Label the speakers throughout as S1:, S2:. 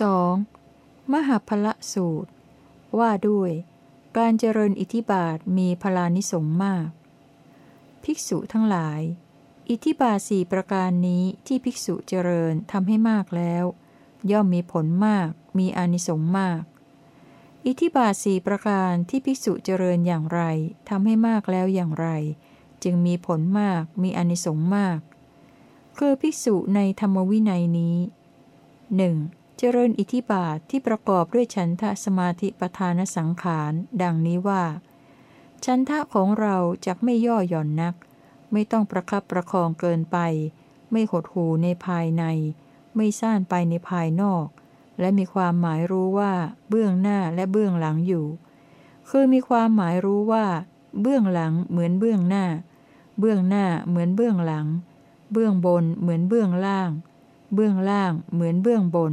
S1: 2. มหาพละสูตร ว่าด้วย การเจริญอิทธิบาทมีพลานิสงมาก ภิกษุทั้งหลาย อิทธิบาสี่ประการนี้ที่ภิกษุเจริญทำให้มากแล้ว ย่อมมีผลมากมีอานิสงมาก อิทธิบาสี่ประการที่ภิกษุเจริญอย่างไรทำให้มากแล้วอย่างไร จึงมีผลมากมีอานิสงมาก คือภิกษุในธรรมวินัยนี้หนึ่ง เจริญอิทธิบาทที่ประกอบด้วยฉันทะสมาธิประธานสังขาร ดังนี้ว่า ฉันทะของเราจะไม่ย่อหย่อนนัก ไม่ต้องประคับประคองเกินไป ไม่หดหูในภายใน ไม่ซ่านไปในภายนอก และมีความหมายรู้ว่าเบื้องหน้าและเบื้องหลังอยู่ คือมีความหมายรู้ว่า เบื้องหลังเหมือนเบื้องหน้า เบื้องหน้าเหมือนเบื้องหลัง เบื้องบนเหมือนเบื้องล่าง เบื้องล่างเหมือนเบื้องบน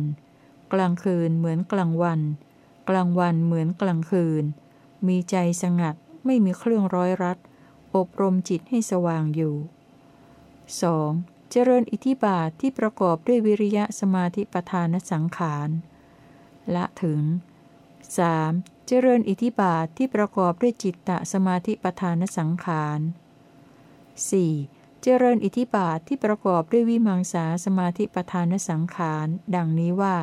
S1: กลางคืนเหมือนกลางวัน กลางวันเหมือนกลางคืน มีใจสงัดไม่มีเครื่องร้อยรัด อบรมจิตให้สว่างอยู่ 2. เจริญอิทธิบาทที่ประกอบด้วยวิริยะสมาธิปทานสังขารละถึง 3. เจริญอิทธิบาทที่ประกอบด้วยจิตตะสมาธิปทานสังขาร 4. เจริญอิทธิบาทที่ประกอบด้วยวิมังสาสมาธิปทานสังขาร ดังนี้ว่า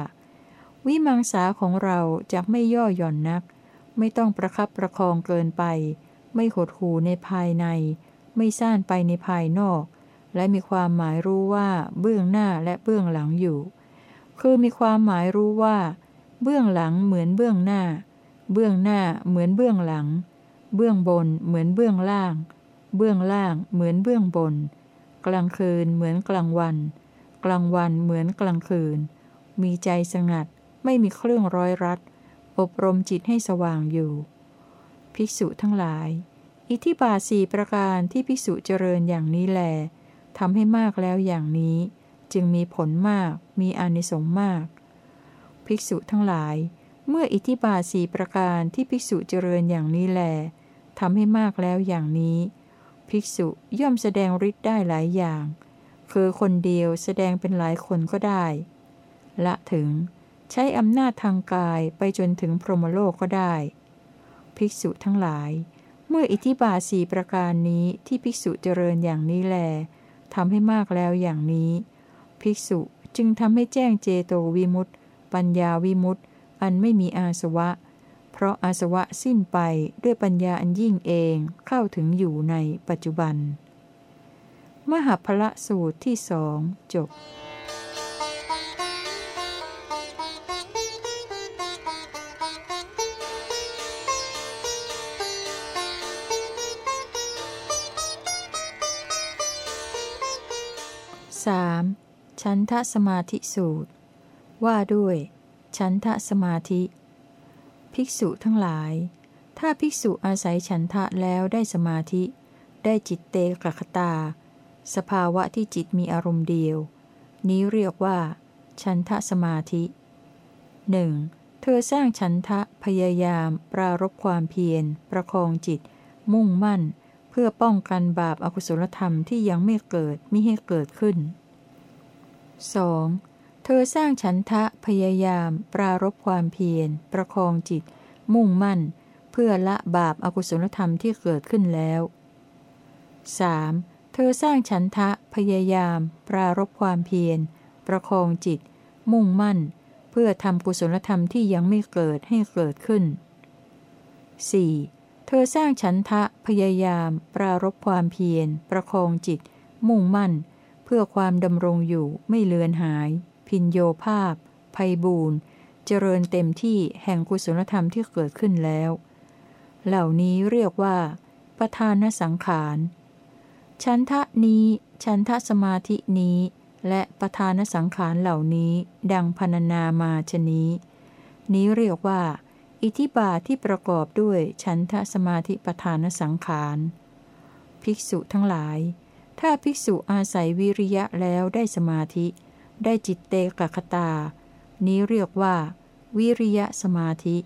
S1: วิมังสาของเราจะไม่ย่อหย่อนนัก ไม่ต้องประคับประคองเกินไป ไม่หดหูในภายใน ไม่ซ่านไปในภายนอก และมีความหมายรู้ว่าเบื้องหน้าและเบื้องหลังอยู่ คือมีความหมายรู้ว่า เบื้องหลังเหมือนเบื้องหน้า เบื้องหน้าเหมือนเบื้องหลัง เบื้องบนเหมือนเบื้องล่าง เบื้องล่างเหมือนเบื้องบน กลางคืนเหมือนกลางวัน กลางวันเหมือนกลางคืน มีใจสงัด ไม่มีเครื่องร้อยรัด อบรมจิตให้สว่างอยู่ ภิกษุทั้งหลาย อิทิบาสีประการที่ภิกษุเจริญอย่างนี้แลทำให้มากแล้วอย่างนี้ จึงมีผลมาก มีอานิสงส์มาก ภิกษุทั้งหลาย เมื่ออิทิบาสีประการที่ภิกษุเจริญอย่างนี้แลทำให้มากแล้วอย่างนี้ ภิกษุย่อมแสดงฤทธิ์ได้หลายอย่าง คือคนเดียวแสดงเป็นหลายคนก็ได้ ละถึง ใช้อำนาจทางกายไปจนถึงพรหมโลกก็ได้ ภิกษุทั้งหลาย เมื่ออิทิบาสีประการนี้ที่ภิกษุเจริญอย่างนี้แลทำให้มากแล้วอย่างนี้ ภิกษุจึงทำให้แจ้งเจโตวิมุตติปัญญาวิมุตติอันไม่มีอาสวะ เพราะอาสวะสิ้นไปด้วยปัญญาอันยิ่งเองเข้าถึงอยู่ในปัจจุบัน มหาพระสูตรที่สองจบ ฉันทะสมาธิสูตร ว่าด้วยฉันทะสมาธิ ภิกษุทั้งหลาย ถ้าภิกษุอาศัยฉันทะแล้วได้สมาธิ ได้จิตเตกรคตา สภาวะที่จิตมีอารมณ์เดียว นี้เรียกว่าฉันทะสมาธิหนึ่งเธอสร้างฉันทะพยายาม ปรารบความเพียร ประคองจิต มุ่งมั่น เพื่อป้องกันบาปอากุศลธรรมที่ยังไม่เกิดมิให้เกิดขึ้น 2. เธอสร้างฉันทะพยายาม ปรารบความเพียร ประคองจิต มุ่งมั่น เพื่อละบาปอากุศลธรรมที่เกิดขึ้นแล้ว 3. เธอสร้างฉันทะพยายาม ปรารบความเพียร ประคองจิต มุ่งมั่น เพื่อทำกุศลธรรมที่ยังไม่เกิดให้เกิดขึ้น 4. เธอสร้างฉันทะพยายาม ปรารบความเพียร ประคองจิต มุ่งมั่นเพื่อความดำรงอยู่ไม่เลือนหาย พินโยภาพ ภัยบูนเจริญเต็มที่แห่งกุศลธรรมที่เกิดขึ้นแล้ว เหล่านี้เรียกว่า ประธานสังขารชันทะนี้ ชันทะสมาธินี้ และประธานสังขารเหล่านี้ ดังพรรณนามาชนี้ นี้เรียกว่า อิทิบาทที่ประกอบด้วยชันทะสมาธิประธานสังขาร ภิกษุทั้งหลาย ถ้าภิกษุอาศัยวิริยะแล้วได้สมาธิ ได้จิตเตกคตา นี้เรียกว่า วิริยะสมาธิ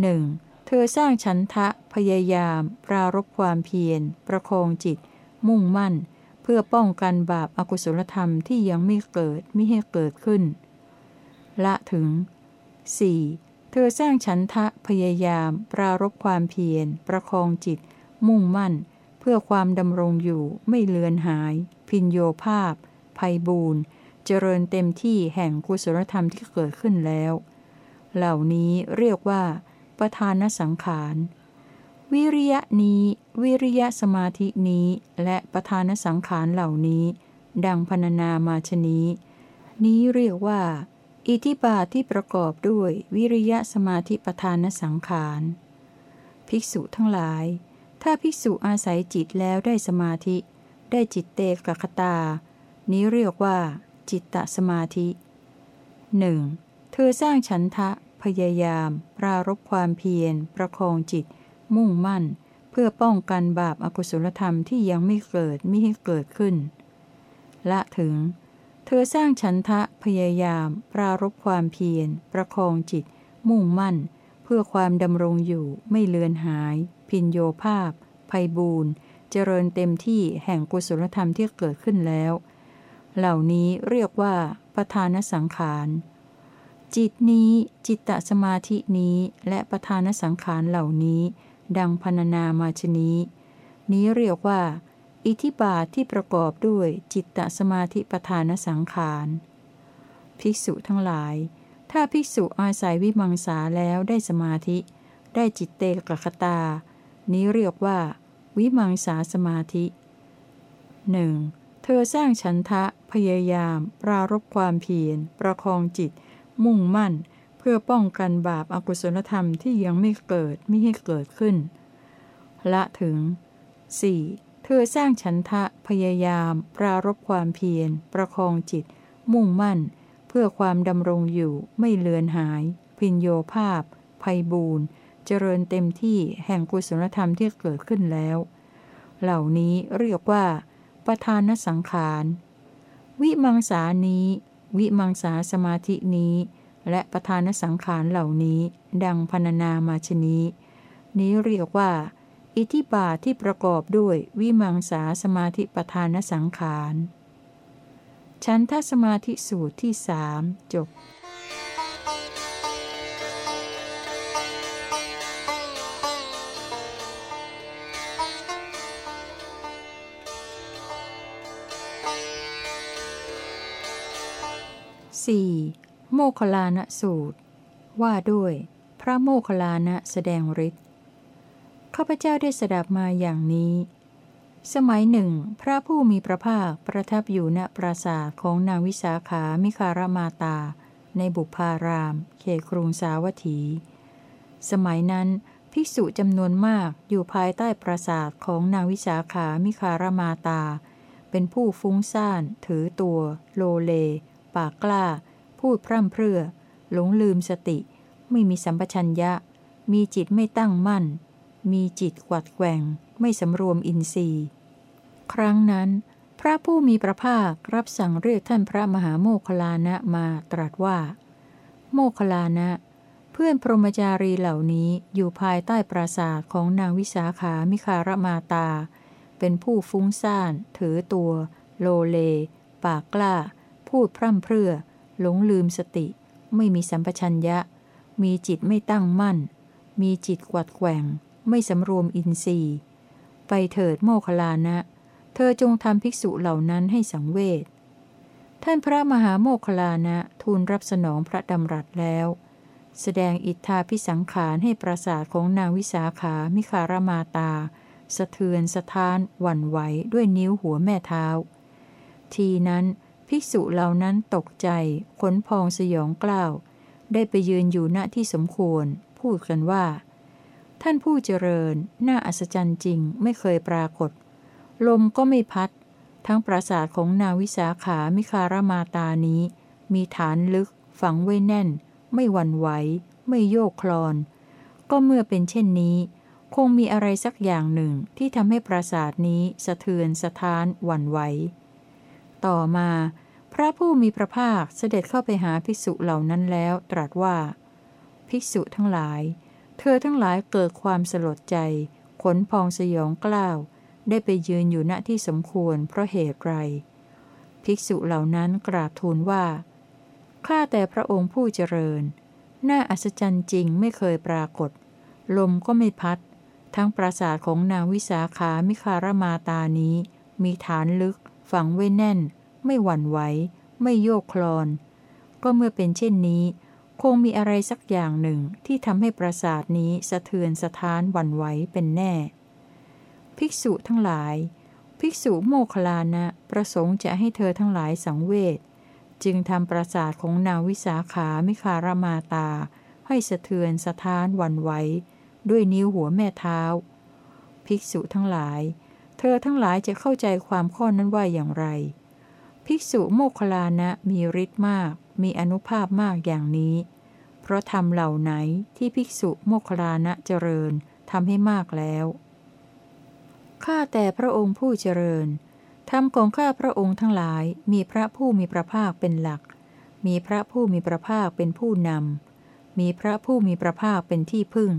S1: หนึ่งเธอสร้างฉันทะพยายาม ปรารบความเพียร ประคองจิต มุ่งมั่น เพื่อป้องกันบาปอากุศลธรรมที่ยังไม่เกิดไม่ให้เกิดขึ้น ละถึง 4. เธอสร้างฉันทะพยายาม ปรารบความเพียร ประคองจิต มุ่งมั่นเพื่อความดำรงอยู่ไม่เลือนหาย พินโยภาพ ภัยบูนเจริญเต็มที่แห่งกุศลธรรมที่เกิดขึ้นแล้ว เหล่านี้เรียกว่า ประธานสังขาร วิริยะนี้ วิริยะสมาธินี้ และประธานสังขารเหล่านี้ ดังพรรณนามาชนี้ นี้เรียกว่า อิทิบาทที่ประกอบด้วยวิริยะสมาธิประธานสังขาร ภิกษุทั้งหลาย ถ้าภิกษุอาศัยจิตแล้วได้สมาธิ ได้จิตเตกคตา นี้เรียกว่า จิตตสมาธิหนึ่งเธอสร้างฉันทะ พยายาม ปรารบความเพียร ประคองจิต มุ่งมั่น เพื่อป้องกันบาปอากุศลธรรมที่ยังไม่เกิดไม่ให้เกิดขึ้น ละถึง เธอสร้างฉันทะ พยายาม ปรารบความเพียร ประคองจิต มุ่งมั่น เพื่อความดำรงอยู่ไม่เลือนหาย พินโยภาพภัยบูนเจริญเต็มที่แห่งกุศลธรรมที่เกิดขึ้นแล้ว เหล่านี้เรียกว่าประธานสังขาร จิตนี้จิตตสมาธินี้และประธานสังขารเหล่านี้ ดังพรรณนามาชนี้ นี้เรียกว่า อิทิบาทที่ประกอบด้วยจิตตสมาธิประธานสังขารภิกษุทั้งหลาย ถ้าภิกษุอาศัยวิมังสาแล้วได้สมาธิ ได้จิตเตกคตา นี้เรียกว่า วิมังสาสมาธิหนึ่งเธอสร้างฉันทะ พยายาม ปรารบความเพียร ประคองจิต มุ่งมั่น เพื่อป้องกันบาปอากุศลธรรมที่ยังไม่เกิดไม่ให้เกิดขึ้น ละถึง 4. เธอสร้างฉันทะ พยายาม ปรารบความเพียร ประคองจิต มุ่งมั่น เพื่อความดำรงอยู่ไม่เลือนหาย พินโยภาพ ภัยบูน เจริญเต็มที่แห่งกุศลธรรมที่เกิดขึ้นแล้ว เหล่านี้เรียกว่า ประธานสังขาร วิมังสานี้ วิมังสาสมาธินี้ และประธานสังขารเหล่านี้ ดังพรรณนามาชนี้ นี้เรียกว่า อิทิบาทที่ประกอบด้วยวิมังสาสมาธิประธานสังขาร ชั้นทสมาธิสูตรที่สามจบ 4. โมคลานะสูตร ว่าด้วย พระโมคลานะแสดงฤทธิ์ข้าพเจ้าได้สดับมาอย่างนี้ สมัยหนึ่ง พระผู้มีพระภาคประทับอยู่ณปราสาทของนางวิสาขามิคารมาตา ในบุพาราม เขตกรุงสาวัตถี สมัยนั้นภิกษุจำนวนมากอยู่ภายใต้ปราสาทของนางวิสาขามิคารมาตา เป็นผู้ฟุ้งซ่าน ถือตัว โลเล ปากกล้า พูดพร่ำเพรื่อ หลงลืมสติ ไม่มีสัมปชัญญะ มีจิตไม่ตั้งมั่น มีจิตกวัดแกว่ง ไม่สำรวมอินทรีย์ ครั้งนั้น พระผู้มีพระภาครับสั่งเรียกท่านพระมหาโมคลานะมาตรัสว่า โมคลานะ เพื่อนพรหมจารีเหล่านี้อยู่ภายใต้ปราสาทของนางวิสาขามิคารมาตา เป็นผู้ฟุ้งซ่าน ถือตัว โลเล ปากกล้า พูดพร่ำเพรื่อ หลงลืมสติ ไม่มีสัมปชัญญะ มีจิตไม่ตั้งมั่น มีจิตกวัดแกว่ง ไม่สำรวมอินทรีย์ ไปเถิดโมคลานะ เธอจงทำภิกษุเหล่านั้นให้สังเวชท่านพระมหาโมคลานะทูลรับสนองพระดำรัสแล้ว แสดงอิทธาพิสังขารให้ประสาทของนางวิสาขามิคารมาตา สะเทือนสะท้านหวั่นไหวด้วยนิ้วหัวแม่เท้า ทีนั้น ภิกษุเหล่านั้นตกใจ ขนพองสยองกล้าว ได้ไปยืนอยู่ณที่สมควร พูดกันว่า ท่านผู้เจริญ น่าอัศจรรย์จริงไม่เคยปรากฏ ลมก็ไม่พัด ทั้งปราสาทของนาวิสาขามิคารมาตานี้ มีฐานลึก ฝังไว้แน่น ไม่หวั่นไหว ไม่โยกคลอน ก็เมื่อเป็นเช่นนี้ คงมีอะไรสักอย่างหนึ่งที่ทำให้ปราสาทนี้สะเทือนสะท้านหวั่นไหว ต่อมา พระผู้มีพระภาคเสด็จเข้าไปหาภิกษุเหล่านั้นแล้ว ตรัสว่า ภิกษุทั้งหลาย เธอทั้งหลายเกิดความสลดใจ ขนพองสยองกล้าว ได้ไปยืนอยู่ณที่สมควรเพราะเหตุไร ภิกษุเหล่านั้นกราบทูลว่า ข้าแต่พระองค์ผู้เจริญ น่าอัศจรรย์จริงไม่เคยปรากฏ ลมก็ไม่พัด ทั้งปราสาทของนางวิสาขามิคารมาตานี้มีฐานลึก ฝังไว้แน่น ไม่หวั่นไหว ไม่โยกคลอน ก็เมื่อเป็นเช่นนี้ คงมีอะไรสักอย่างหนึ่งที่ทำให้ปราสาทนี้สะเทือนสะท้านหวั่นไหวเป็นแน่ ภิกษุทั้งหลาย ภิกษุโมคลานะ ประสงค์จะให้เธอทั้งหลายสังเวช จึงทำปราสาทของนาวิสาขามิคารมาตา ให้สะเทือนสะท้านวันไหวด้วยนิ้วหัวแม่เท้า ภิกษุทั้งหลาย เธอทั้งหลายจะเข้าใจความข้อนั้นว่าอย่างไร ภิกษุโมคลานะมีฤทธิ์มาก มีอนุภาพมากอย่างนี้ เพราะทำเหล่าไหนที่ภิกษุโมคลานะเจริญทำให้มากแล้วข้าแต่พระองค์ผู้เจริญธรรมของข้าพระองค์ทั้งหลายมีพระผู้มีพระภาคเป็นหลัก มีพระผู้มีพระภาคเป็นผู้นำ มีพระผู้มีพระภาคเป็นที่พึ่ง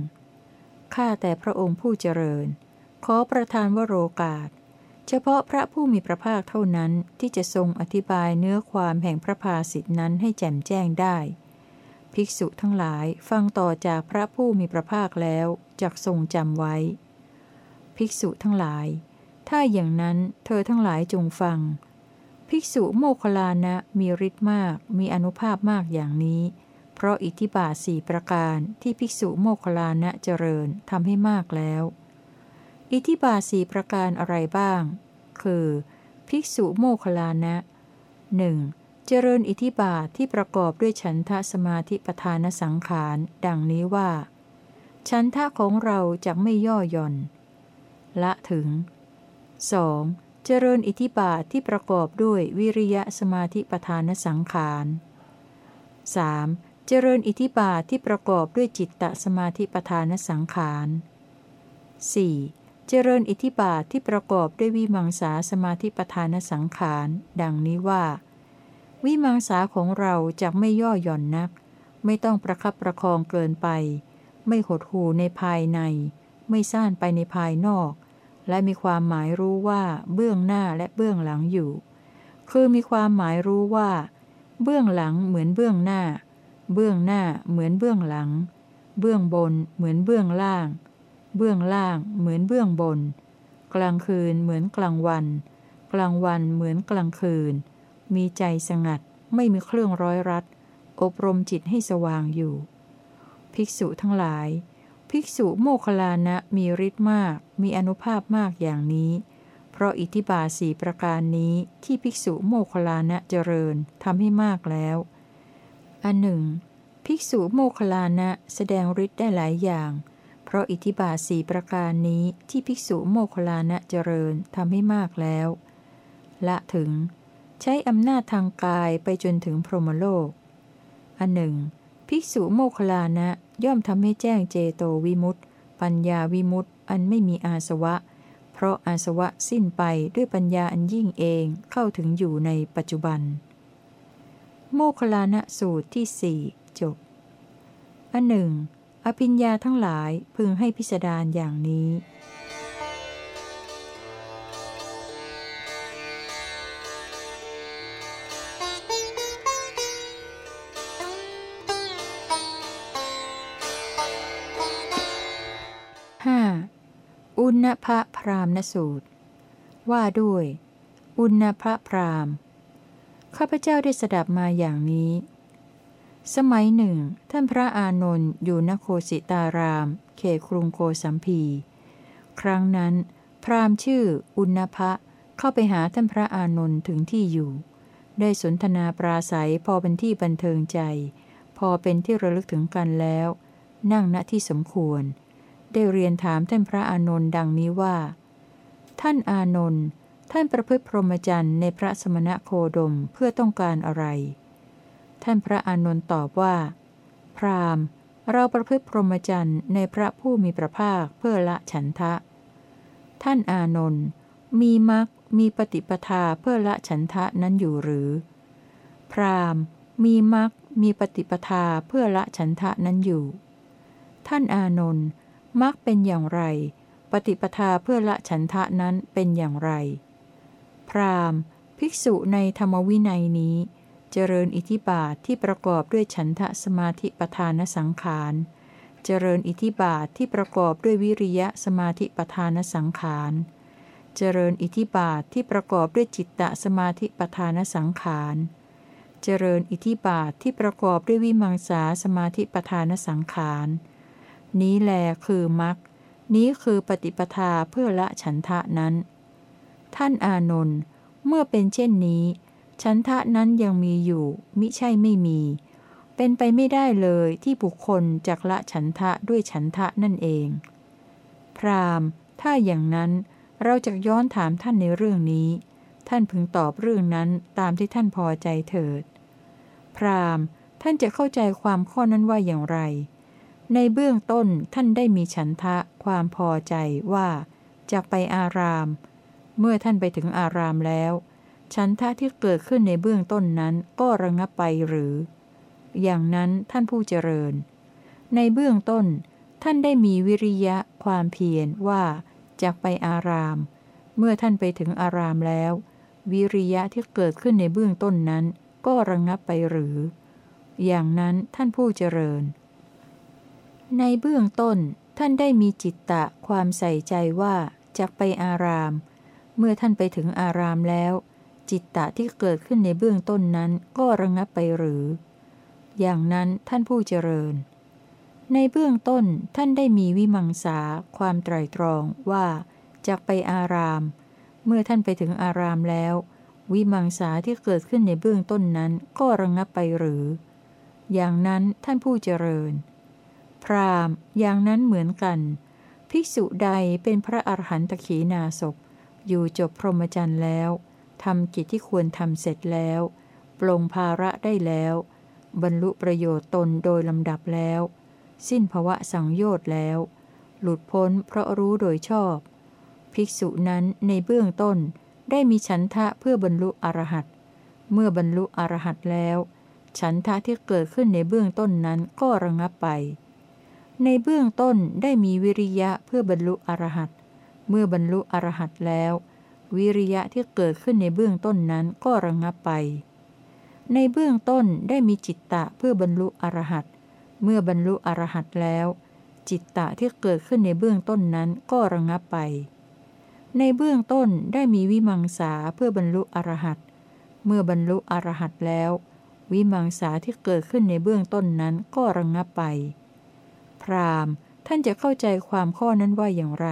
S1: ข้าแต่พระองค์ผู้เจริญ ขอประทานวโรกาส เฉพาะพระผู้มีพระภาคเท่านั้นที่จะทรงอธิบายเนื้อความแห่งพระภาสิทธินั้นให้แจ่มแจ้งได้ ภิกษุทั้งหลายฟังต่อจากพระผู้มีพระภาคแล้วจักทรงจำไว้ ภิกษุทั้งหลาย ถ้าอย่างนั้นเธอทั้งหลายจงฟัง ภิกษุโมคลานะมีฤทธิ์มาก มีอนุภาพมากอย่างนี้เพราะอิทธิบาทสี่ประการที่ภิกษุโมคลานะเจริญทำให้มากแล้ว อิทธิบาสีประการอะไรบ้าง คือ ภิกษุโมคลานะหนึ่งเจริญอิทธิบาทที่ประกอบด้วยฉันทะสมาธิปทานสังขาร ดังนี้ว่า ฉันทะของเราจะไม่ย่อหย่อน ละถึง 2. เจริญอิทธิบาทที่ประกอบด้วยวิริยะสมาธิปทานสังขาร 3. เจริญอิทธิบาทที่ประกอบด้วยจิตตสมาธิปทานสังขาร 4. เจริญอิทธิบาทที่ประกอบด้วยวิมังสาสมาธิปทานสังขาร ดังนี้ว่า วิมังสาของเราจะไม่ย่อหย่อนนัก ไม่ต้องประคับประคองเกินไป ไม่หดหูในภายใน ไม่ซ่านไปในภายนอก และมีความหมายรู้ว่าเบื้องหน้าและเบื้องหลังอยู่ คือมีความหมายรู้ว่า เบื้องหลังเหมือนเบื้องหน้า เบื้องหน้าเหมือนเบื้องหลัง เบื้องบนเหมือนเบื้องล่าง เบื้องล่างเหมือนเบื้องบน กลางคืนเหมือนกลางวัน กลางวันเหมือนกลางคืน มีใจสงัดไม่มีเครื่องร้อยรัด อบรมจิตให้สว่างอยู่ ภิกษุทั้งหลาย ภิกษุโมคลานะมีฤทธิ์มาก มีอนุภาพมากอย่างนี้ เพราะอิทธิบาสีประการนี้ที่ภิกษุโมคลานะเจริญทำให้มากแล้วอันหนึ่ง ภิกษุโมคลานะแสดงฤทธิ์ได้หลายอย่าง ราะอิทธิบาสีประการนี้ที่ภิกษุโมคลานะเจริญทำให้มากแล้ว ละถึง ใช้อำนาจทางกายไปจนถึงพรหมโลก อันหนึ่ง ภิกษุโมคลานะย่อมทำให้แจ้งเจโตวิมุตต์ปัญญาวิมุตต์อันไม่มีอาสวะ เพราะอาสวะสิ้นไปด้วยปัญญาอันยิ่งเองเข้าถึงอยู่ในปัจจุบัน โมคลานะสูตรที่สี่จบอันหนึ่ง อภิญญาทั้งหลายพึงให้พิสดารอย่างนี้อุณพระพรามณสูตร ว่าด้วย อุณพระพรามข้าพเจ้าได้สดับมาอย่างนี้ สมัยหนึ่ง ท่านพระอานนท์อยู่นโคสิตาราม เขตกรุงโกสัมพี ครั้งนั้น พราหม์ชื่ออุณพะเข้าไปหาท่านพระอานนท์ถึงที่อยู่ ได้สนทนาปราศัยพอเป็นที่บันเทิงใจ พอเป็นที่ระลึกถึงกันแล้ว นั่งณที่สมควร ได้เรียนถามท่านพระอานนท์ดังนี้ว่า ท่านอานนท์ท่านประพฤติพรหมจรรย์ในพระสมณะโคดมเพื่อต้องการอะไร ท่านพระอานนท์ตอบว่า พรามเราประพฤติพรหมจรรย์ในพระผู้มีพระภาคเพื่อละฉันทะ ท่านอานนท์มีมรรคมีปฏิปทาเพื่อละฉันทะนั้นอยู่หรือ พรามมีมรรคมีปฏิปทาเพื่อละฉันทะนั้นอยู่ ท่านอานนท์มักเป็นอย่างไร ปฏิปทาเพื่อละฉันทะนั้นเป็นอย่างไร พรามภิกษุในธรรมวินัยนี้ เจริญอิทิบาทที่ประกอบด้วยฉันทะสมาธิปทานสังขาร เจริญอิทิบาทที่ประกอบด้วยวิริยะสมาธิปทานสังขาร เจริญอิทิบาทที่ประกอบด้วยจิตตสมาธิปทานสังขาร เจริญอิทิบาทที่ประกอบด้วยวิมังสาสมาธิปทานสังขาร นี้แลคือมรรค นี้คือปฏิปทาเพื่อละฉันทะนั้น ท่านอานนท์ เมื่อเป็นเช่นนี้ ฉันทะนั้นยังมีอยู่ มิใช่ไม่มี เป็นไปไม่ได้เลยที่บุคคลจักละฉันทะด้วยฉันทะนั่นเอง พรามถ้าอย่างนั้นเราจะย้อนถามท่านในเรื่องนี้ ท่านพึงตอบเรื่องนั้นตามที่ท่านพอใจเถิด พรามท่านจะเข้าใจความข้อนั้นว่าอย่างไร ในเบื้องต้นท่านได้มีฉันทะความพอใจว่าจากไปอาราม เมื่อท่านไปถึงอารามแล้ว ฉันทะที่เกิดขึ้นในเบื้องต้นนั้นก็ระงับไปหรือ อย่างนั้นท่านผู้เจริญ ในเบื้องต้น ท่านได้มีวิริยะความเพียรว่าจากไปอาราม เมื่อท่านไปถึงอารามแล้ว วิริยะที่เกิดขึ้นในเบื้องต้นนั้น ก็ระงับไปหรือ อย่างนั้นท่านผู้เจริญ ในเบื้องต้นท่านได้มีจิตตะความใส่ใจว่าจะไปอาราม เมื่อท่านไปถึงอารามแล้ว จิตตะที่เกิดขึ้นในเบื้องต้นนั้นก็ระงับไปหรือ อย่างนั้นท่านผู้เจริญ ในเบื้องต้นท่านได้มีวิมังสาความไตรตรองว่าจะไปอาราม เมื่อท่านไปถึงอารามแล้ว วิมังสาที่เกิดขึ้นในเบื้องต้นนั้นก็ระงับไปหรือ อย่างนั้นท่านผู้เจริญ พรามอย่างนั้นเหมือนกัน ภิกษุใดเป็นพระอรหันตขีนาศพอยู่จบพรหมจรรย์แล้ว ทำกิจที่ควรทำเสร็จแล้ว ปลงภาระได้แล้ว บรรลุประโยชน์ตนโดยลำดับแล้ว สิ้นภวะสังโยชน์แล้ว หลุดพ้นเพราะรู้โดยชอบ ภิกษุนั้นในเบื้องต้นได้มีฉันทะเพื่อบรรลุอรหัตเมื่อบรรลุอรหัตแล้ว ฉันทะที่เกิดขึ้นในเบื้องต้นนั้นก็ระงับไป ในเบื้องต้นได้มีวิริยะเพื่อบรรลุอรหัตเมื่อบรรลุอรหัตแล้ว วิริยะที่เกิดขึ้นในเบื้องต้นนั้นก็ระงับไป ในเบื้องต้นได้มีจิตตะเพื่อบรรลุอรหัตเมื่อบรรลุอรหัตแล้ว จิตตะที่เกิดขึ้นในเบื้องต้นนั้นก็ระงับไป ในเบื้องต้นได้มีวิมังสาเพื่อบรรลุอรหัตเมื่อบรรลุอรหัตแล้ว วิมังสาที่เกิดขึ้นในเบื้องต้นนั้นก็ระงับไป พราหมณ์ท่านจะเข้าใจความข้อนั้นว่าอย่างไร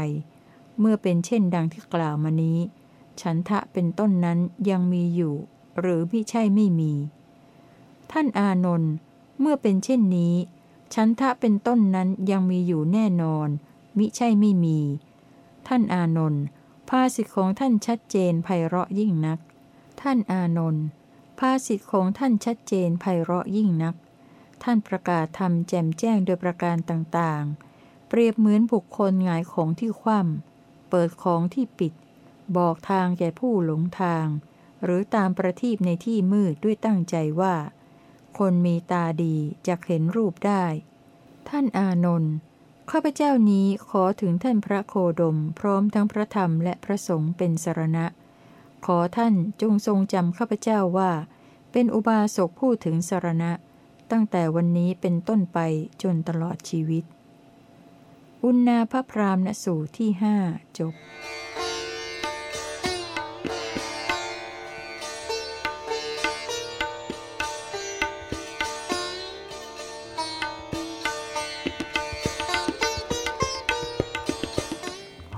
S1: เมื่อเป็นเช่นดังที่กล่าวมานี้ ฉันทะเป็นต้นนั้นยังมีอยู่ หรือพี่ใช่ไม่มี ท่านอานนท์เมื่อเป็นเช่นนี้ ฉันทะเป็นต้นนั้นยังมีอยู่แน่นอน มิใช่ไม่มี ท่านอานนท์ภาสิทธิของท่านชัดเจนไพเราะยิ่งนัก ท่านอานนท์ภาสิทธิของท่านชัดเจนไพเราะยิ่งนัก ท่านประกาศทำแจมแจ้งโดยประการต่างๆ เปรียบเหมือนบุคคลหงายของที่คว่ำเปิดของที่ปิด บอกทางแก่ผู้หลงทาง หรือตามประทีปในที่มืดด้วยตั้งใจว่า คนมีตาดีจะเห็นรูปได้ ท่านอานนท์ข้าพเจ้านี้ขอถึงท่านพระโคดม พร้อมทั้งพระธรรมและพระสงฆ์เป็นสรณะ ขอท่านจงทรงจำข้าพเจ้าว่า เป็นอุบาสกพูดถึงสรณะ ตั้งแต่วันนี้เป็นต้นไปจนตลอดชีวิต อุณาพระพรามณสูตรที่ห้าจบ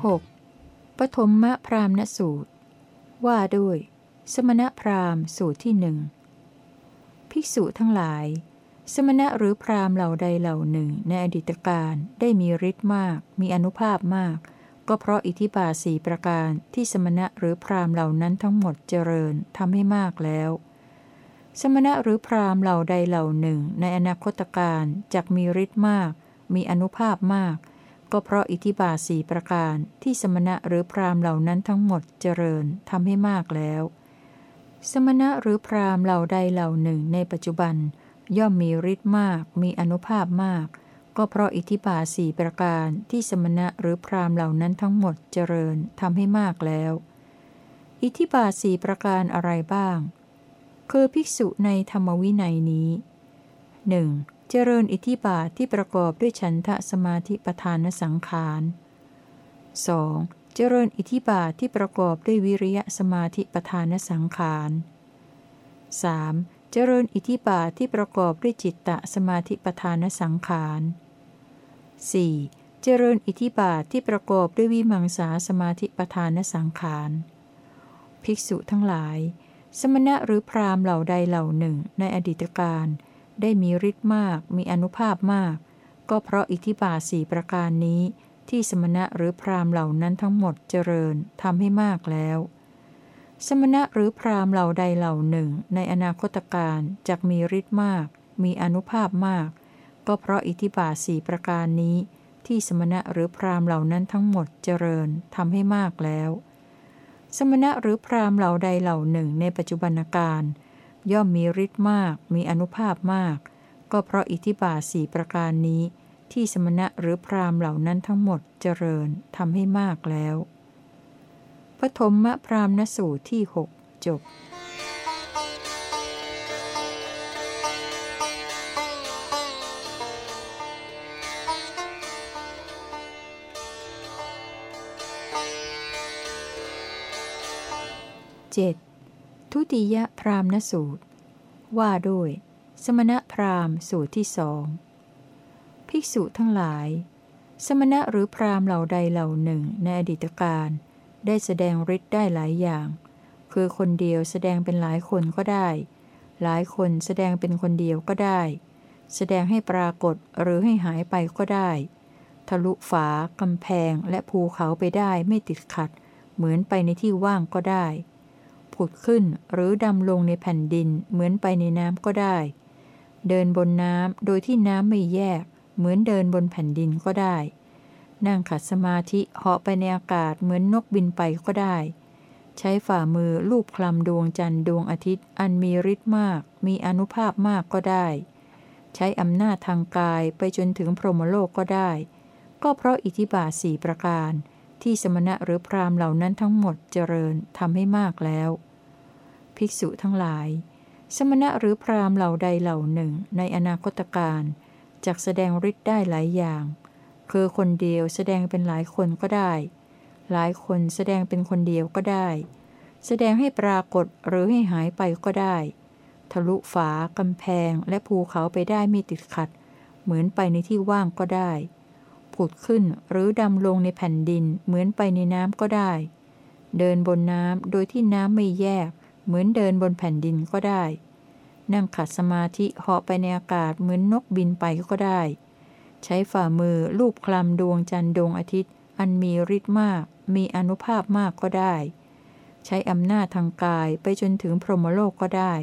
S1: หกปฐมมะพรามณสูตร ว่าด้วย สมณพราหมณ์สูตรที่หนึ่งภิกษุทั้งหลาย สมณะหรือพราหมณ์เหล่าใดเหล่าหนึ่งในอดีตการได้มีฤทธิ์มาก มีอนุภาพมาก ก็เพราะอิทธิบาสีประการที่สมณะหรือพราหมณ์เหล่านั้นทั้งหมดเจริญทำให้มากแล้ว สมณะหรือพราหมณ์เหล่าใดเหล่าหนึ่ง ในอนาคตการจักมีฤทธิ์มาก มีอนุภาพมาก ก็เพราะอิทธิบาสีประการที่สมณะหรือพราหมณ์เหล่านั้นทั้งหมดเจริญทำให้มากแล้ว สมณะหรือพราหมณ์เหล่าใดเหล่าหนึ่งในปัจจุบัน ย่อมมีฤทธิ์มาก มีอนุภาพมาก ก็เพราะอิทธิบาสีประการที่สมณะหรือพรามเหล่านั้นทั้งหมดเจริญทำให้มากแล้ว อิทธิบาสีประการอะไรบ้าง คือภิกษุในธรรมวินัยนี้หนึ่ง เจริญอิทธิบาทที่ประกอบด้วยฉันทะสมาธิปทานสังขาร 2. เจริญอิทธิบาทที่ประกอบด้วยวิริยะสมาธิปทานสังขาร 3. เจริญอิทธิบาทที่ประกอบด้วยจิตตะสมาธิปทานสังขาร 4. เจริญอิทธิบาทที่ประกอบด้วยวิมังสาสมาธิปทานสังขาร ภิกษุทั้งหลาย สมณะหรือพราหมณ์เหล่าใดเหล่าหนึ่งในอดีตการ ได้มีฤทธิ์มาก มีอนุภาพมาก ก็เพราะอิทธิบาทสี่ประการนี้ ที่สมณะหรือพราหมณ์เหล่านั้นทั้งหมดเจริญทำให้มากแล้ว สมณะหรือพราหมณ์เหล่าใดเหล่าหนึ่ง ในอนาคตการจะมีฤทธิ์มาก มีอนุภาพมาก ก็เพราะอิทธิบาทสี่ประการนี้ ที่สมณะหรือพราหมณ์เหล่านั้นทั้งหมดเจริญทำให้มากแล้ว สมณะหรือพราหมณ์เหล่าใดเหล่าหนึ่ง ในปัจจุบันการ ย่อมมีฤทธิ์มาก มีอนุภาพมาก ก็เพราะอิทธิบาทสี่ประการนี้ ที่สมณะหรือพราหมณ์เหล่านั้นทั้งหมดเจริญทำให้มากแล้วปฐมมพราหมณสูตรที่หจบ 7. ทุติยพราหมณสูตร ว่าด้วย สมณพราหมณ์สูตรที่สองภิกษุทั้งหลาย สมณะหรือพราหมณ์เหล่าใดเหล่าหนึ่งในอดีตการ ได้แสดงฤทธิ์ได้หลายอย่าง คือคนเดียวแสดงเป็นหลายคนก็ได้ หลายคนแสดงเป็นคนเดียวก็ได้ แสดงให้ปรากฏหรือให้หายไปก็ได้ ทะลุฝากำแพงและภูเขาไปได้ไม่ติดขัด เหมือนไปในที่ว่างก็ได้ ผุดขึ้นหรือดำลงในแผ่นดินเหมือนไปในน้ำก็ได้ เดินบนน้ำโดยที่น้ำไม่แยก เหมือนเดินบนแผ่นดินก็ได้ นั่งขัดสมาธิเหาะไปในอากาศเหมือนนกบินไปก็ได้ ใช้ฝ่ามือลูบคลำดวงจันทร์ดวงอาทิตย์อันมีฤทธิ์มาก มีอนุภาพมากก็ได้ ใช้อำนาจทางกายไปจนถึงพรหมโลกก็ได้ ก็เพราะอิทธิบาทสี่ประการ ที่สมณะหรือพราหมณ์เหล่านั้นทั้งหมดเจริญทำให้มากแล้ว ภิกษุทั้งหลาย สมณะหรือพราหมณ์เหล่าใดเหล่าหนึ่งในอนาคตการจักแสดงฤทธิ์ได้หลายอย่าง คือคนเดียวแสดงเป็นหลายคนก็ได้ หลายคนแสดงเป็นคนเดียวก็ได้ แสดงให้ปรากฏหรือให้หายไปก็ได้ ทะลุฝากำแพงและภูเขาไปได้ไม่ติดขัด เหมือนไปในที่ว่างก็ได้ ผุดขึ้นหรือดำลงในแผ่นดินเหมือนไปในน้ำก็ได้ เดินบนน้ำโดยที่น้ำไม่แยก เหมือนเดินบนแผ่นดินก็ได้ นั่งขัดสมาธิเหาะไปในอากาศเหมือนนกบินไปก็ได้ ใช้ฝ่ามือลูบคลำดวงจันทร์ดวงอาทิตย์ อันมีฤทธิ์มาก มีอนุภาพมากก็ได้ ใช้อำนาจทางกายไปจนถึงพรหมโลกก็ได้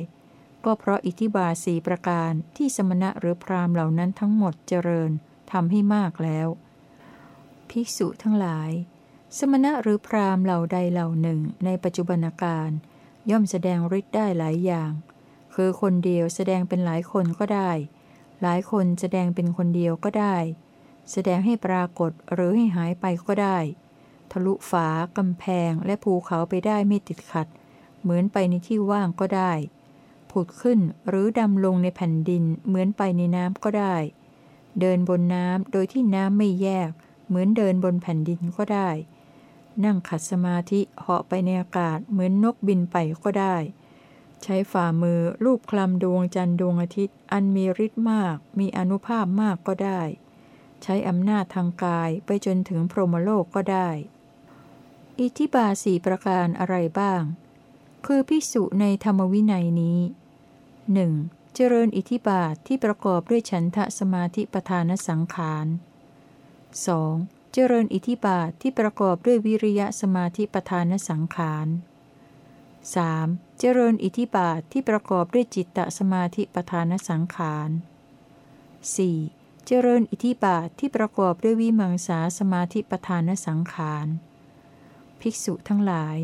S1: ก็เพราะอิทธิบาสีประการที่สมณะหรือพรามเหล่านั้นทั้งหมดเจริญ ทำให้มากแล้ว ภิกษุทั้งหลาย สมณะหรือพรามเหล่าใดเหล่าหนึ่งในปัจจุบันการย่อมแสดงฤทธิ์ได้หลายอย่าง คือคนเดียวแสดงเป็นหลายคนก็ได้ หลายคนแสดงเป็นคนเดียวก็ได้ แสดงให้ปรากฏหรือให้หายไปก็ได้ ทะลุฝากำแพงและภูเขาไปได้ไม่ติดขัด เหมือนไปในที่ว่างก็ได้ ผุดขึ้นหรือดำลงในแผ่นดินเหมือนไปในน้ำก็ได้ เดินบนน้ำโดยที่น้ำไม่แยก เหมือนเดินบนแผ่นดินก็ได้ นั่งขัดสมาธิเหาะไปในอากาศเหมือนนกบินไปก็ได้ ใช้ฝ่ามือลูบคลำดวงจันทร์ดวงอาทิตย์ อันมีฤทธิ์มาก มีอนุภาพมากก็ได้ ใช้อำนาจทางกายไปจนถึงพรหมโลกก็ได้ อิทธิบาสีประการอะไรบ้าง คือพิสุในธรรมวินัยนี้หนึ่ง จริญอิทธิบาทที่ประกอบด้วยฉันทะสมาธิปทานสังขาร 2. เจริญอิทธิบาทที่ประกอบด้วยวิริยะสมาธิปทานสังขาร 3. เจริญอิทธิบาทที่ประกอบด้วยจิตตสมาธิปทานสังขาร 4. เจริญอิทธิบาทที่ประกอบด้วยวิมังสาสมาธิปทานสังขาร ภิกษุทั้งหลาย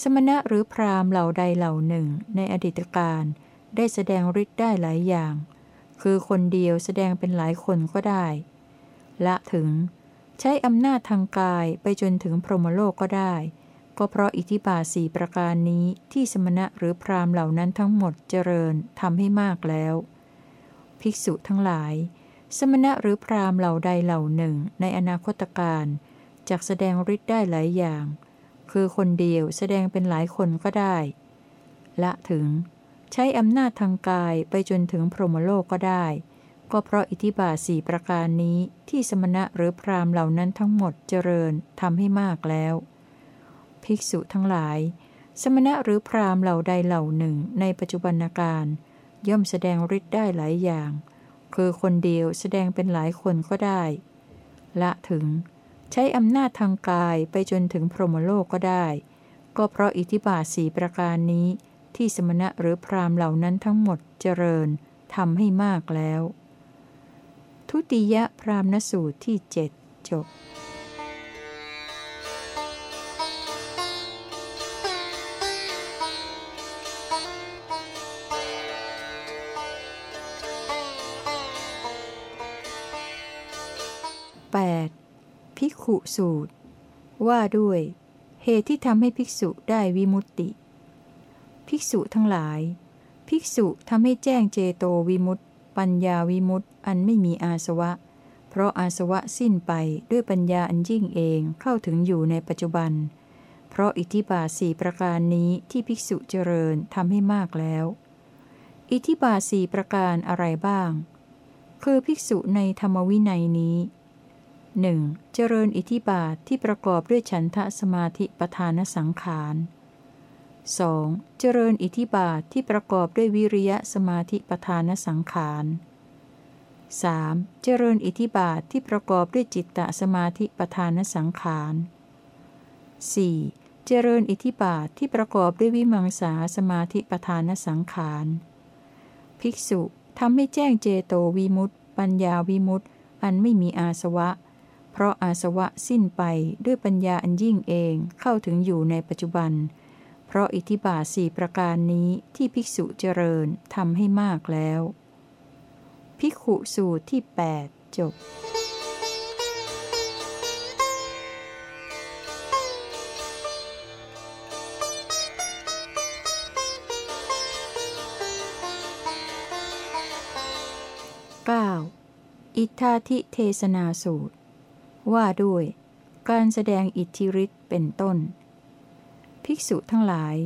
S1: สมณะหรือพราหมณ์เหล่าใดเหล่าหนึ่งในอดีตการ ได้แสดงฤทธิ์ได้หลายอย่าง คือคนเดียวแสดงเป็นหลายคนก็ได้ ละถึง ใช้อำนาจทางกายไปจนถึงพรหมโลกก็ได้ ก็เพราะอิทธิบาทสีประการนี้ที่สมณะหรือพราหมณ์เหล่านั้นทั้งหมดเจริญทำให้มากแล้ว ภิกษุทั้งหลาย สมณะหรือพราหมณ์เหล่าใดเหล่าหนึ่งในอนาคตการจักแสดงฤทธิ์ได้หลายอย่าง คือคนเดียวแสดงเป็นหลายคนก็ได้ ละถึง ใช้อำนาจทางกายไปจนถึงพรหมโลกก็ได้ ก็เพราะอิทธิบาทสี่ประการนี้ที่สมณะหรือพราหมณ์เหล่านั้นทั้งหมดเจริญทำให้มากแล้ว ภิกษุทั้งหลาย สมณะหรือพราหมณ์เหล่าใดเหล่าหนึ่งในปัจจุบันการ ย่อมแสดงฤทธิ์ได้หลายอย่าง คือคนเดียวแสดงเป็นหลายคนก็ได้ ละถึง ใช้อำนาจทางกายไปจนถึงพรหมโลกก็ได้ ก็เพราะอิทธิบาทสีประการนี้ ที่สมณะหรือพราหมณ์เหล่านั้นทั้งหมดเจริญทำให้มากแล้ว ทุติยพราหมณสูตรที่เจ็ดจบ 8. ภิกขุสูตร ว่าด้วย เหตุที่ทำให้ภิกษุได้วิมุตติ ภิกษุทั้งหลาย ภิกษุทำให้แจ้งเจโตวิมุตติ ปัญญาวิมุตติ อันไม่มีอาสวะ เพราะอาสวะสิ้นไปด้วยปัญญาอันยิ่งเองเข้าถึงอยู่ในปัจจุบัน เพราะอิทธิบาสีประการนี้ที่ภิกษุเจริญทำให้มากแล้ว อิทธิบาสีประการอะไรบ้าง คือภิกษุในธรรมวินัยนี้หนึ่งเจริญอิทธิบาทที่ประกอบด้วยฉันทะสมาธิปทานสังขาร 2. เจริญอิทธิบาทที่ประกอบด้วยวิริยะสมาธิปทานสังขาร 3. เจริญอิทธิบาทที่ประกอบด้วยจิตตสมาธิปทานสังขาร 4. เจริญอิทธิบาทที่ประกอบด้วยวิมังสาสมาธิปทานสังขาร ภิกษุทำให้แจ้งเจโตวิมุตติปัญญาวิมุตติอันไม่มีอาสวะ เพราะอาสวะสิ้นไปด้วยปัญญาอันยิ่งเองเข้าถึงอยู่ในปัจจุบัน เพราะอิทธิบาทสี่ประการนี้ที่ภิกษุเจริญทำให้มากแล้ว ภิกขุสูตรที่ 8 จบ 9. อิทธาธิเทศนาสูตร ว่าด้วย การแสดงอิทธิฤทธิ์เป็นต้น ภิกษุทั้งหลาย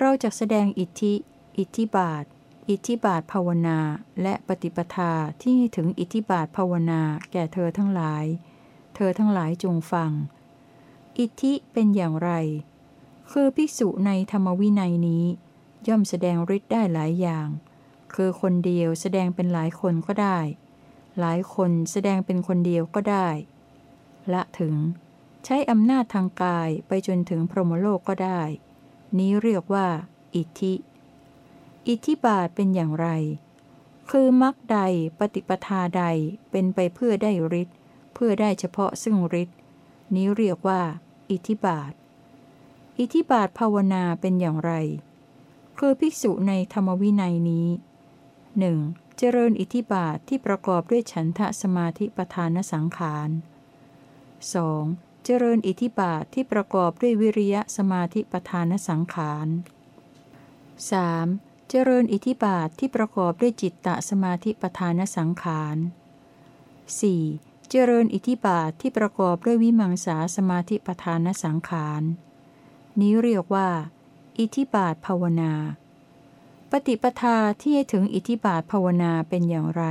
S1: เราจะแสดงอิทธิ อิทธิบาท อิทธิบาทภาวนา และปฏิปทาที่ถึงอิทธิบาทภาวนาแก่เธอทั้งหลาย เธอทั้งหลายจงฟัง อิทธิเป็นอย่างไร คือภิกษุในธรรมวินัยนี้ ย่อมแสดงฤทธิ์ได้หลายอย่าง คือคนเดียวแสดงเป็นหลายคนก็ได้ หลายคนแสดงเป็นคนเดียวก็ได้ ละถึง ใช้อำนาจทางกายไปจนถึงพรหมโลกก็ได้ นี้เรียกว่า อิทธิ อิทธิบาทเป็นอย่างไร คือมรรคใดปฏิปทาใดเป็นไปเพื่อได้ฤทธิ์เพื่อได้เฉพาะซึ่งฤทธิ์นี้เรียกว่า อิทธิบาท อิทธิบาทภาวนาเป็นอย่างไร คือภิกษุในธรรมวินัยนี้หนึ่งเจริญอิทธิบาทที่ประกอบด้วยฉันทะสมาธิปทานสังขาร 2. เจริญอิทธิบาทที่ประกอบด้วยวิริยะสมาธิปทานสังขาร 3. เจริญอิทธิบาทที่ประกอบด้วยจิตตสมาธิปทานสังขาร 4. เจริญอิทธิบาทที่ประกอบด้วยวิมังสาสมาธิปทานสังขาร นี้เรียกว่า อิทธิบาทภาวนา ปฏิปทาที่ให้ถึงอิทธิบาทภาวนาเป็นอย่างไร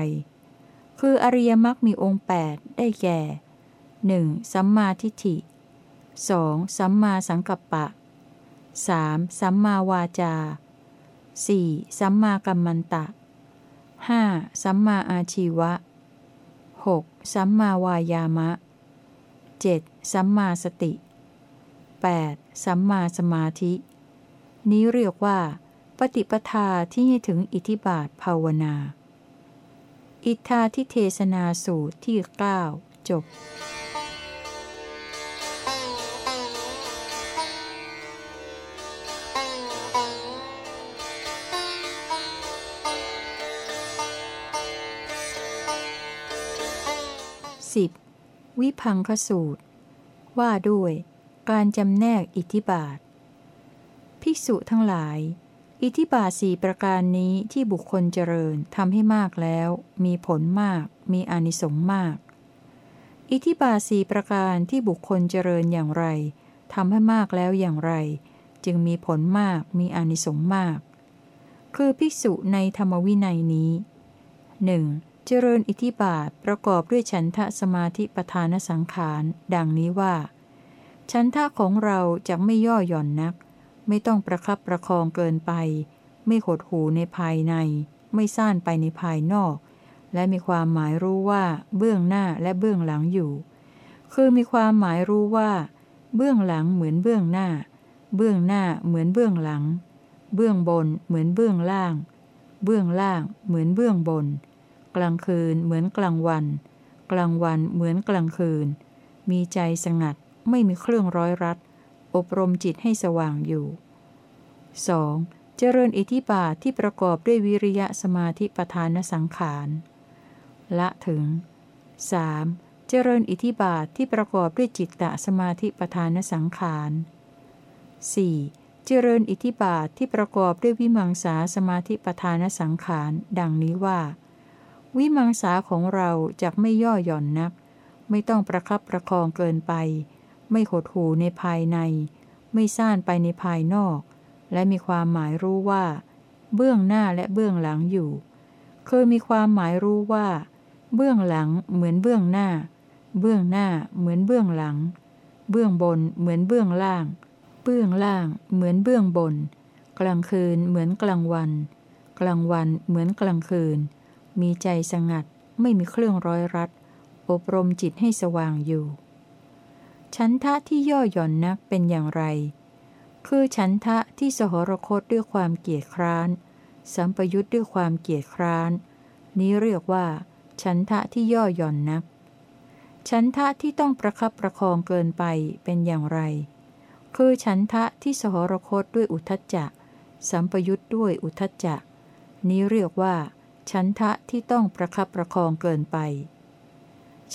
S1: คืออริยมรรคมีองค์ 8 ได้แก่ 1. สัมมาทิฏฐิ 2. สัมมาสังกัปปะ 3. สัมมาวาจา 4. สัมมากัมมันตะ 5. สัมมาอาชีวะ 6. สัมมาวายามะ 7. สัมมาสติ 8. สัมมาสมาธิ นี้เรียกว่า ปฏิปทาที่ให้ถึงอิทธิบาทภาวนา อิทธาทิเทศนาสูตรที่ 9 จบ 10. วิพังคสูตร ว่าด้วย การจำแนกอิทธิบาท ภิกษุทั้งหลาย อิทธิบาทสี่ประการนี้ที่บุคคลเจริญทำให้มากแล้ว มีผลมาก มีอนิสงส์มาก อิทธิบาทสี่ประการที่บุคคลเจริญอย่างไรทำให้มากแล้วอย่างไร จึงมีผลมากมีอนิสงส์มาก คือภิกษุในธรรมวินัยนี้หนึ่ง เจริญอิทธิบาทประกอบด้วยฉันทะสมาธิประธานสังขาร ดังนี้ว่า ฉันทะของเราจะไม่ย่อหย่อนนัก ไม่ต้องประคับประคองเกินไป ไม่หดหูในภายใน ไม่ซ่านไปในภายนอก และมีความหมายรู้ว่าเบื้องหน้าและเบื้องหลังอยู่ คือมีความหมายรู้ว่า เบื้องหลังเหมือนเบื้องหน้า เบื้องหน้าเหมือนเบื้องหลัง เบื้องบนเหมือนเบื้องล่าง เบื้องล่างเหมือนเบื้องบน ลางคืนเหมือนกลางวัน กลางวันเหมือนกลางคืน มีใจสงัดไม่มีเครื่องร้อยรัด อบรมจิตให้สว่างอยู่ 2. เจริญอิทธิบาทที่ประกอบด้วยวิริยะสมาธิประธานสังขาร ละถึง 3. เจริญอิทธิบาทที่ประกอบด้วยจิตตสมาธิประธานสังขาร 4. เจริญอิทธิบาทที่ประกอบด้วยวิมังสาสมาธิประธานสังขาร ดังนี้ว่า วิมังสาของเราจะไม่ย่อหย่อนนัก ไม่ต้องประคับประคองเกินไป ไม่หดหูในภายใน ไม่ซ่านไปในภายนอก และมีความหมายรู้ว่า เบื้องหน้าและเบื้องหลังอยู่คือมีความหมายรู้ว่า เบื้องหลังเหมือนเบื้องหน้า เบื้องหน้าเหมือนเบื้องหลัง เบื้องบนเหมือนเบื้องล่าง เบื้องล่างเหมือนเบื้องบน กลางคืนเหมือนกลางวัน กลางวันเหมือนกลางคืน มีใจสงัด ไม่มีเครื่องร้อยรัด อบรมจิตให้สว่างอยู่ ฉันทะที่ย่อหย่อนนักเป็นอย่างไร คือฉันทะที่สหรคตด้วยความเกียจคร้าน สัมปยุทธ์ด้วยความเกียจคร้าน นี้เรียกว่า ฉันทะที่ย่อหย่อนนัก ฉันทะที่ต้องประคับประคองเกินไปเป็นอย่างไร คือฉันทะที่สหรคตด้วยอุทจจะ สัมปยุทธ์ด้วยอุทจจะ นี้เรียกว่า ฉันทะที่ต้องประคับประคองเกินไป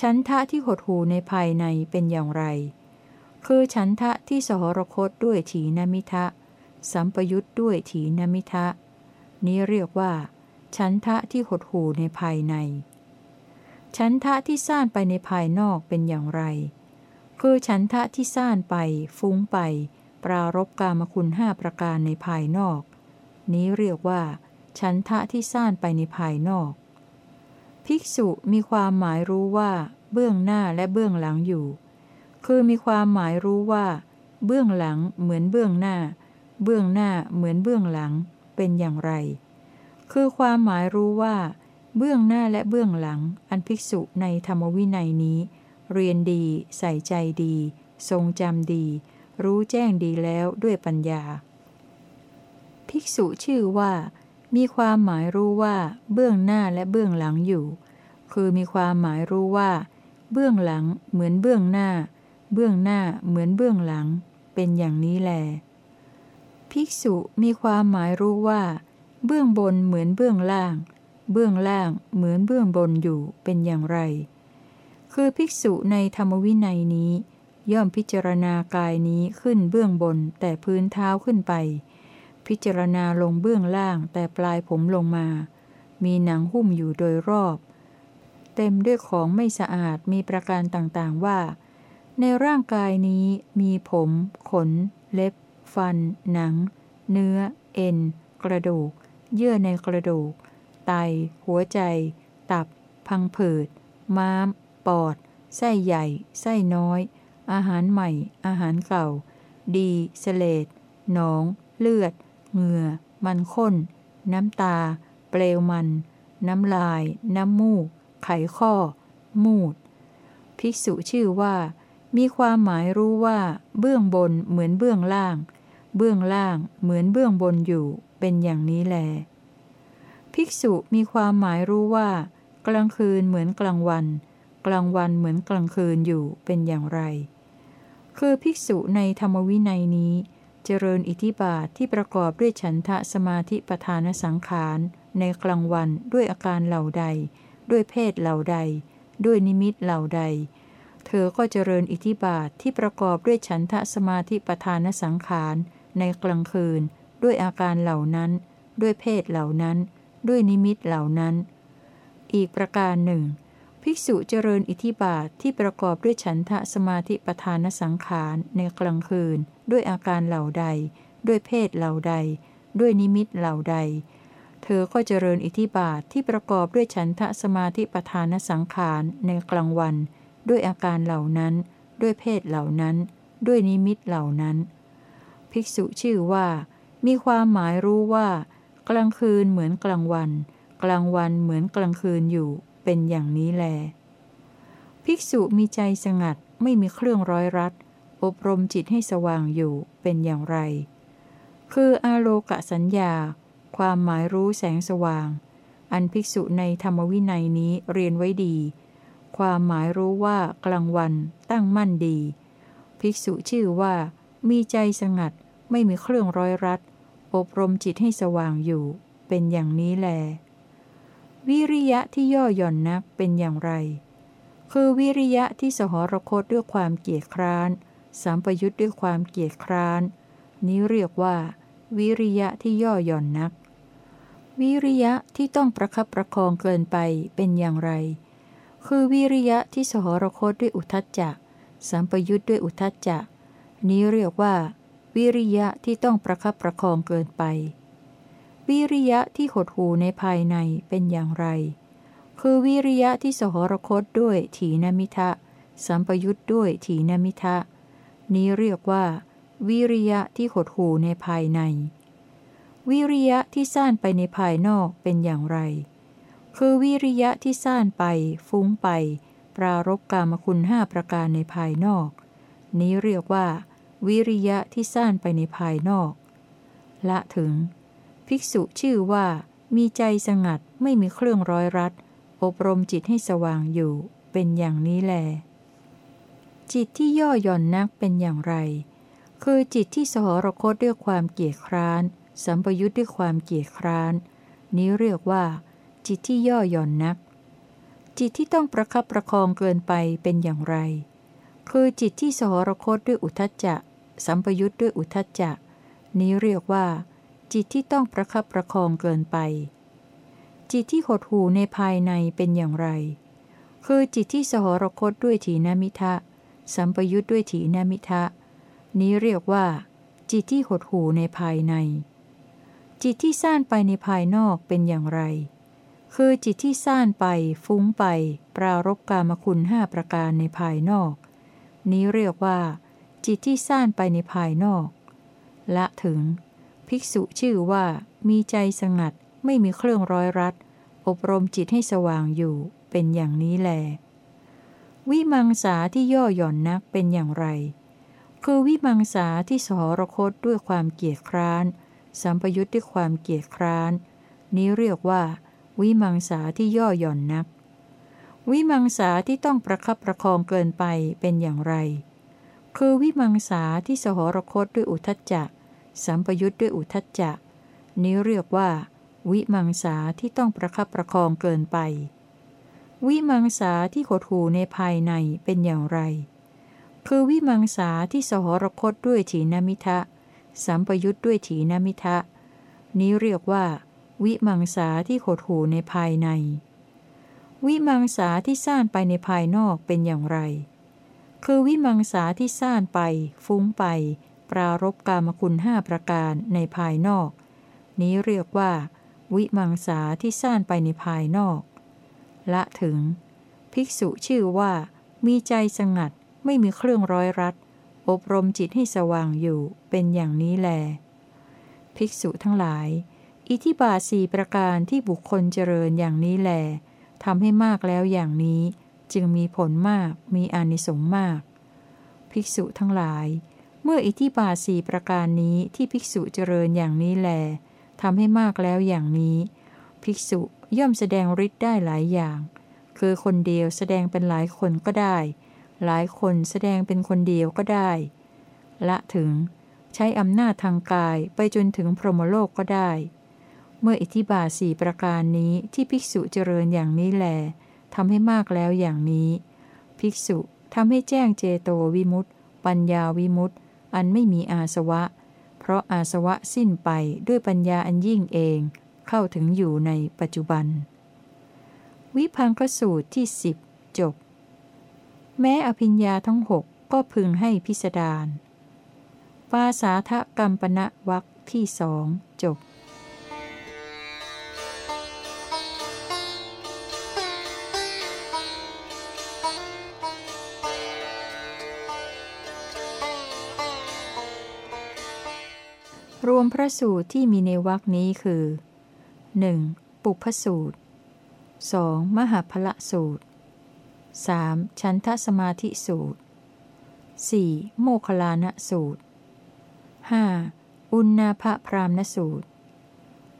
S1: ฉันทะที่หดหูในภายในเป็นอย่างไร คือฉันทะที่สหรคตด้วยถีนมิทะ สัมปยุทธ์ด้วยถีนมิทะ นี้เรียกว่า ฉันทะที่หดหูในภายใน ฉันทะที่ซ่านไปในภายนอกเป็นอย่างไร คือฉันทะที่ซ่านไป ฟุ้งไป ปรารบกามคุณห้าประการในภายนอก นี้เรียกว่า ฉันทะที่ซ่านไปในภายนอก ภิกษุมีความหมายรู้ว่า เบื้องหน้าและเบื้องหลังอยู่ คือมีความหมายรู้ว่า เบื้องหลังเหมือนเบื้องหน้า เบื้องหน้าเหมือนเบื้องหลังเป็นอย่างไร คือความหมายรู้ว่า เบื้องหน้าและเบื้องหลัง อันภิกษุในธรรมวินัยนี้ เรียนดี ใส่ใจดี ทรงจำดี รู้แจ้งดีแล้วด้วยปัญญา ภิกษุชื่อว่า มีความหมายรู้ว่าเบื้องหน้าและเบื้องหลังอยู่ คือมีความหมายรู้ว่า เบื้องหลังเหมือนเบื้องหน้า เบื้องหน้าเหมือนเบื้องหลัง เป็นอย่างนี้แล ภิกษุมีความหมายรู้ว่า เบื้องบนเหมือนเบื้องล่าง เบื้องล่างเหมือนเบื้องบนอยู่เป็นอย่างไร คือภิกษุในธรรมวินัยนี้ ย่อมพิจารณากายนี้ขึ้นเบื้องบนแต่พื้นเท้าขึ้นไป พิจารณาลงเบื้องล่างแต่ปลายผมลงมา มีหนังหุ้มอยู่โดยรอบ เต็มด้วยของไม่สะอาดมีประการต่างๆว่า ในร่างกายนี้มีผม ขน เล็บ ฟัน หนัง เนื้อ เอ็น กระดูก เยื่อในกระดูก ไต หัวใจ ตับ พังผืด ม้าม ปอด ไส้ใหญ่ ไส้น้อย อาหารใหม่ อาหารเก่า ดี เสเลดหนอง เลือด เหงื่อ มันข้น น้ำตา เปลวมัน น้ำลาย น้ำมูก ไขข้อ มูด ภิกษุชื่อว่า มีความหมายรู้ว่า เบื้องบนเหมือนเบื้องล่าง เบื้องล่างเหมือนเบื้องบนอยู่ เป็นอย่างนี้แล ภิกษุมีความหมายรู้ว่า กลางคืนเหมือนกลางวัน กลางวันเหมือนกลางคืนอยู่ เป็นอย่างไร คือภิกษุในธรรมวินัยนี้ เจริญอิทิบาทที่ประกอบด้วยฉันทะสมาธิประธานสังขาร ในกลางวันด้วยอาการเหล่าใด ด้วยเพศเหล่าใด ด้วยนิมิตเหล่าใด เธอก็เจริญอิทธิบาทที่ประกอบด้วยฉันทะสมาธิปทานสังขาร ในกลางคืน ด้วยอาการเหล่านั้น ด้วยเพศเหล่านั้น ด้วยนิมิตเหล่านั้น อีกประการหนึ่ง ภิกษุเจริญอิทธิบาทที่ประกอบด้วยฉันทะสมาธิปทานสังขารในกลางคืน ด้วยอาการเหล่าใด ด้วยเพศเหล่าใด ด้วยนิมิตเหล่าใด เธอก็เจริญอิทธิบาทที่ประกอบด้วยฉันทะสมาธิปทานสังขารในกลางวัน ด้วยอาการเหล่านั้น ด้วยเพศเหล่านั้น ด้วยนิมิตเหล่านั้น ภิกษุชื่อว่า มีความหมายรู้ว่า กลางคืนเหมือนกลางวัน กลางวันเหมือนกลางคืนอยู่ เป็นอย่างนี้แล ภิกษุมีใจสงัดไม่มีเครื่องร้อยรัด อบรมจิตให้สว่างอยู่เป็นอย่างไร คืออาโลกสัญญา ความหมายรู้แสงสว่าง อันภิกษุในธรรมวินัยนี้เรียนไว้ดี ความหมายรู้ว่ากลางวันตั้งมั่นดี ภิกษุชื่อว่า มีใจสงัดไม่มีเครื่องร้อยรัด อบรมจิตให้สว่างอยู่ เป็นอย่างนี้แล วิริยะที่ย่อหย่อนนักเป็นอย่างไร คือวิริยะที่สหรคตด้วยความเกียจคร้านสัมปยุทธ์ด้วยความเกียจคร้าน นี้เรียกว่า วิริยะที่ย่อหย่อนนัก วิริยะที่ต้องประคับประคองเกินไปเป็นอย่างไร คือวิริยะที่สหรคตด้วยอุทจจะสัมปยุทธ์ด้วยอุทจจะ นี้เรียกว่า วิริยะที่ต้องประคับประคองเกินไป วิริยะที่หดหูในภายในเป็นอย่างไร คือวิริยะที่สหรคตด้วยถีนมิทะ สัมปยุทธ์ด้วยถีนมิทะ นี้เรียกว่า วิริยะที่หดหูในภายใน วิริยะที่ซ่านไปในภายนอกเป็นอย่างไร คือวิริยะที่ซ่านไป ฟุ้งไป ปรารบกามคุณห้าประการในภายนอก นี้เรียกว่า วิริยะที่ซ่านไปในภายนอก ละถึง ภิกษุชื่อว่ามีใจสงัดไม่มีเครื่องร้อยรัด อบรมจิตให้สว่างอยู่ เป็นอย่างนี้แล จิตที่ย่อหย่อนนักเป็นอย่างไร คือจิตที่สหรคตด้วยความเกียดคร้าน สัมปยุทธ์ด้วยความเกียดคร้าน นี้เรียกว่า จิตที่ย่อหย่อนนัก จิตที่ต้องประคับประคองเกินไปเป็นอย่างไร คือจิตที่สหรคตด้วยอุทจจะ สัมปยุทธ์ด้วยอุทจจะ นี้เรียกว่า จิตที่ต้องประคับประคองเกินไป จิตที่หดหูในภายในเป็นอย่างไร คือจิตที่สหรคตด้วยถีนมิทะ สัมปยุทธ์ด้วยถีนมิทะ นี้เรียกว่า จิตที่หดหูในภายใน จิตที่ซ่านไปในภายนอกเป็นอย่างไร คือจิตที่ซ่านไป ฟุ้งไป ปรารบกามคุณห้าประการในภายนอก นี้เรียกว่า จิตที่ซ่านไปในภายนอก ละถึง ภิกษุชื่อว่า มีใจสงัด ไม่มีเครื่องร้อยรัด อบรมจิตให้สว่างอยู่ เป็นอย่างนี้แล วิมังสาที่ย่อหย่อนนักเป็นอย่างไร คือวิมังสาที่สหรคตด้วยความเกียจคร้าน สัมปยุทธ์ด้วยความเกียจคร้าน นี้เรียกว่า วิมังสาที่ย่อหย่อนนัก วิมังสาที่ต้องประคับประคองเกินไปเป็นอย่างไร คือวิมังสาที่สหรคตด้วยอุทจจะ สัมปยุทธ์ด้วยอุทจจะ นี้เรียกว่า วิมังสาที่ต้องประคับประคองเกินไป วิมังสาที่หดหูในภายในเป็นอย่างไร คือวิมังสาที่สหรคตด้วยถีนมิทะ สัมปยุทธ์ด้วยถีนมิทะ นี้เรียกว่า วิมังสาที่หดหูในภายใน วิมังสาที่ซ่านไปในภายนอกเป็นอย่างไร คือวิมังสาที่ซ่านไป ฟุ้งไป ปรารบกามคุณห้าประการในภายนอก นี้เรียกว่า วิมังสาที่ซ่านไปในภายนอก ละถึง ภิกษุชื่อว่า มีใจสงัดไม่มีเครื่องร้อยรัด อบรมจิตให้สว่างอยู่เป็นอย่างนี้แล ภิกษุทั้งหลาย อิทิบาสีประการที่บุคคลเจริญอย่างนี้แหลทำให้มากแล้วอย่างนี้จึงมีผลมากมีอานิสงส์มาก ภิกษุทั้งหลาย เมื่ออิทิบาสีประการนี้ที่ภิกษุเจริญอย่างนี้แหลทำให้มากแล้วอย่างนี้ ภิกษุย่อมแสดงฤทธิ์ได้หลายอย่าง คือคนเดียวแสดงเป็นหลายคนก็ได้ หลายคนแสดงเป็นคนเดียวก็ได้ ละถึงใช้อำนาจทางกายไปจนถึงพรหมโลกก็ได้ เมื่ออิทธิบาสีประการนี้ที่ภิกษุเจริญอย่างนี้แลทำให้มากแล้วอย่างนี้ ภิกษุทำให้แจ้งเจโตวิมุตติปัญญาวิมุตติ อันไม่มีอาสวะ เพราะอาสวะสิ้นไปด้วยปัญญาอันยิ่งเอง เข้าถึงอยู่ในปัจจุบัน วิพังคสูตรที่สิบจบ แม้อภิญญาทั้งหกก็พึงให้พิสดารปาสาทะกัมปณะวักที่สองจบ รวมพระสูตรที่มีในวรคนี้คือ 1. ปุพพสูตร 2. มหาพละสูตร 3. ชันทสมาธิสูตร 4. โมคลานะสูตร 5. อุณนาภพรามณสูตร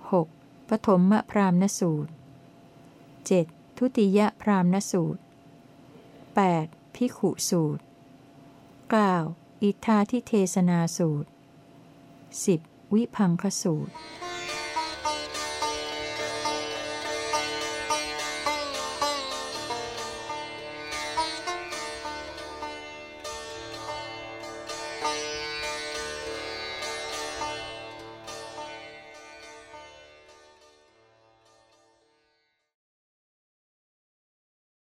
S1: 6. ปฐมมพรามณสูตร 7. ทุติยพรามณสูตร 8. พิขุสูตร 9. อิทธาทิเทศนาสูตร 10. วิพังคสูตร